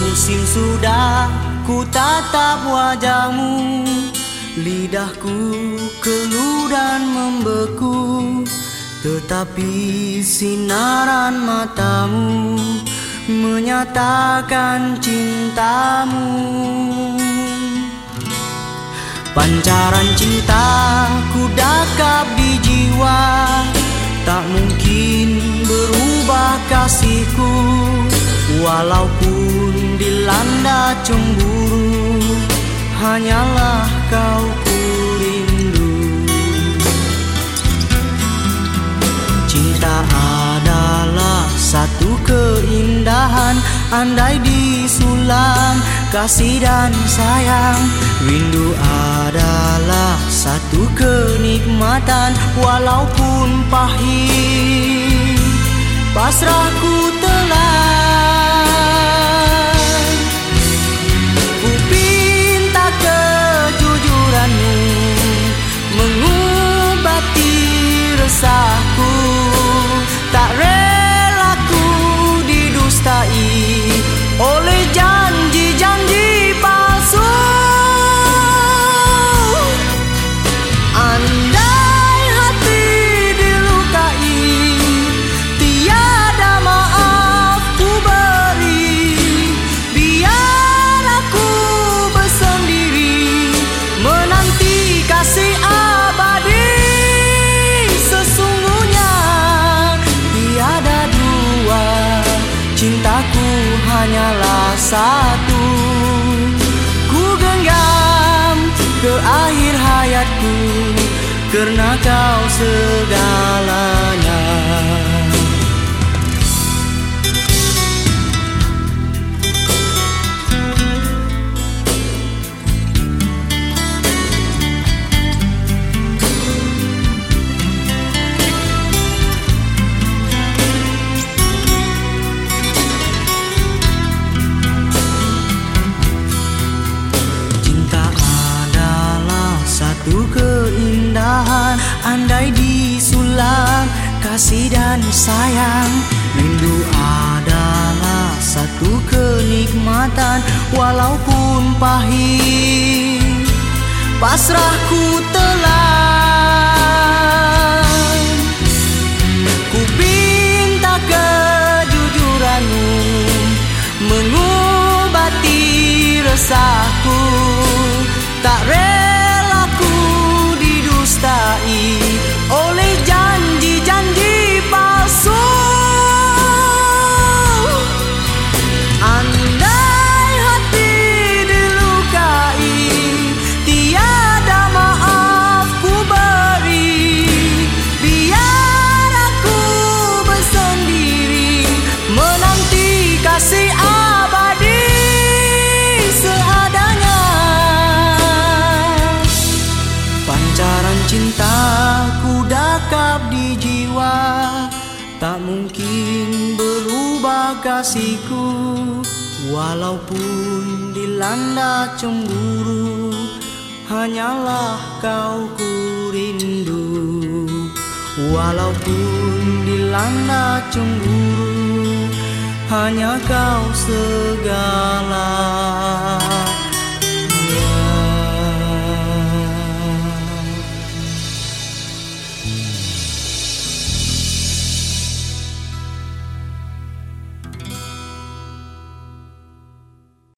musim sudah ku tatap wajahmu. Lidahku keluh dan membeku. Tetapi sinaran matamu Menyatakan cintamu. Pancaran cinta ku dakap di jiwa. Tak mungkin berubah kasihku. Walaupun dilanda cemburu Hanyalah kau ku rindu. Cinta adalah satu keindahan Andai disulam kasih dan sayang. Rindu adalah satu kenikmatan Walaupun pahit. Pasrahku resahku hanyalah satu. Ku genggam ke akhir hayatku Karena kau segalanya kasih dan sayang. Rindu adalah satu kenikmatan Walaupun pahit. Pasrahku telah. Ku pinta kejujuranmu Mengobati resahku. Tak rela cintaku dakap di jiwa Tak mungkin berubah kasihku. Walaupun dilanda cemburu Hanyalah kau ku rindu. Walaupun dilanda cemburu Hanya kau segala